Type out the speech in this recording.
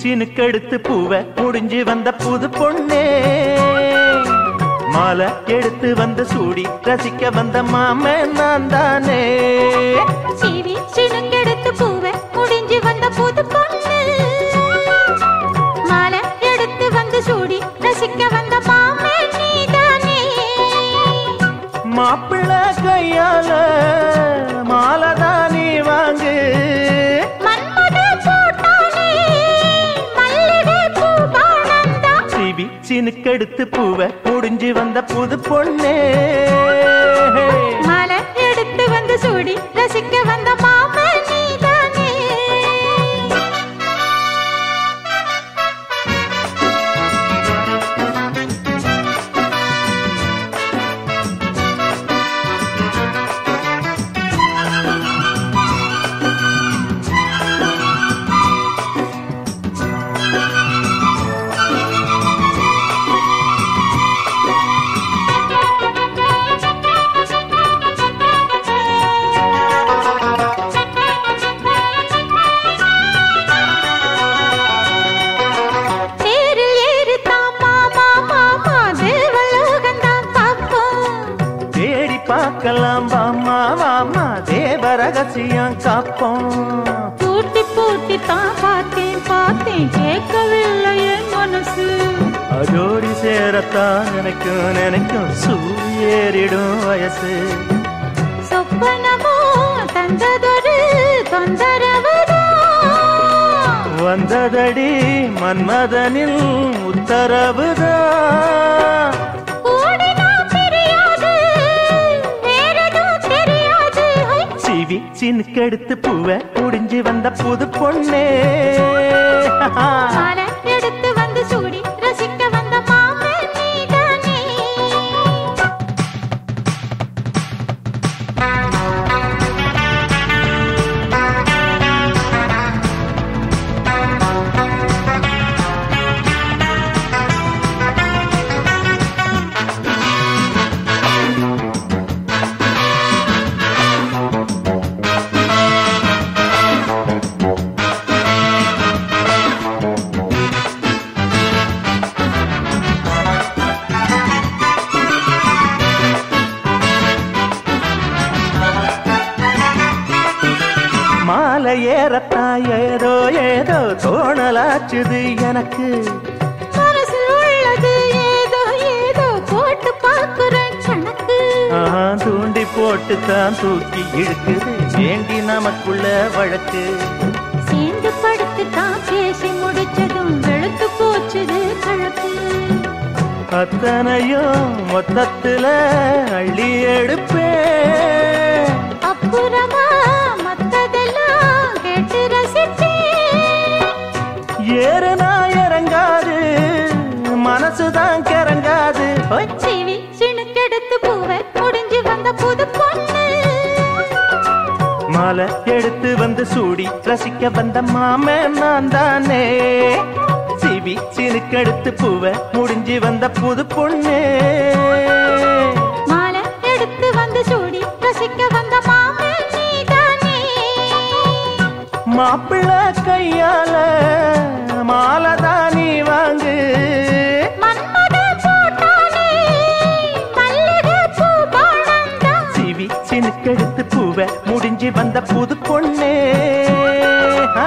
சினுக்கெடுத்து பூவ முடிஞ்சு வந்த புது பொண்ணே. மாலை எடுத்து வந்து சூடி ரசிக்க வந்த மாமன் நான் தானே. சீவி சினுங்கெடுத்து பூவை முடிஞ்சு வந்த புது பொண்ணு. மாலை எடுத்து வந்து சூடி ரசிக்க வந்த மாமே நீதானே மாப்பிள்ள கையால சினுக்கெடுத்து பூவை முடிஞ்சு வந்த புது பொண்ணே. பார்க்கலாம் வாமா வாமா தேவ ரகசியம் காப்போம். பூட்டி பூட்டி தான் பார்த்தேன் பார்த்தேன். கேட்கவில்லை மனசு. அதோடி சேரத்தான் நினைக்கும் நினைக்கும் சூரியேறிடும் வயசு. சொப்பனமோ தந்ததொரு தொந்தரவுதான் வந்ததடி மன்மதனில் உத்தரவுதான் மனைவி சினுக்கெடுத்து பூவ முடிஞ்சு வந்த புது பொண்ணு. மாலை ஏறத்தான் ஏதோ ஏதோ தோணலாச்சுது எனக்கு. தூண்டி போட்டு தான் தூக்கி இழுக்குது. வேண்டி நமக்குள்ள வழக்கு? சேர்ந்து படுத்து தான் பேசி முடிச்சதும் வெளுத்து போச்சுது கழக்கு அத்தனையும் மொத்தத்துல அள்ளி எடுப்பேன். அப்புறமா சிணுக்கெடுத்து பூவை முடிஞ்சு வந்த புது பொண்ணு. மாலை எடுத்து வந்து சூடி ரசிக்க வந்த மாமன் நான் தானே. சிவி சினுக்கெடுத்து பூவ முடிஞ்சு வந்த புது பொண்ணே. மாலை எடுத்து வந்து சூடி ரசிக்க வந்த மாமே மாப்பிள்ள கையால மாலை தான் வாங்கு வந்த புது பொண்ணே ஆ.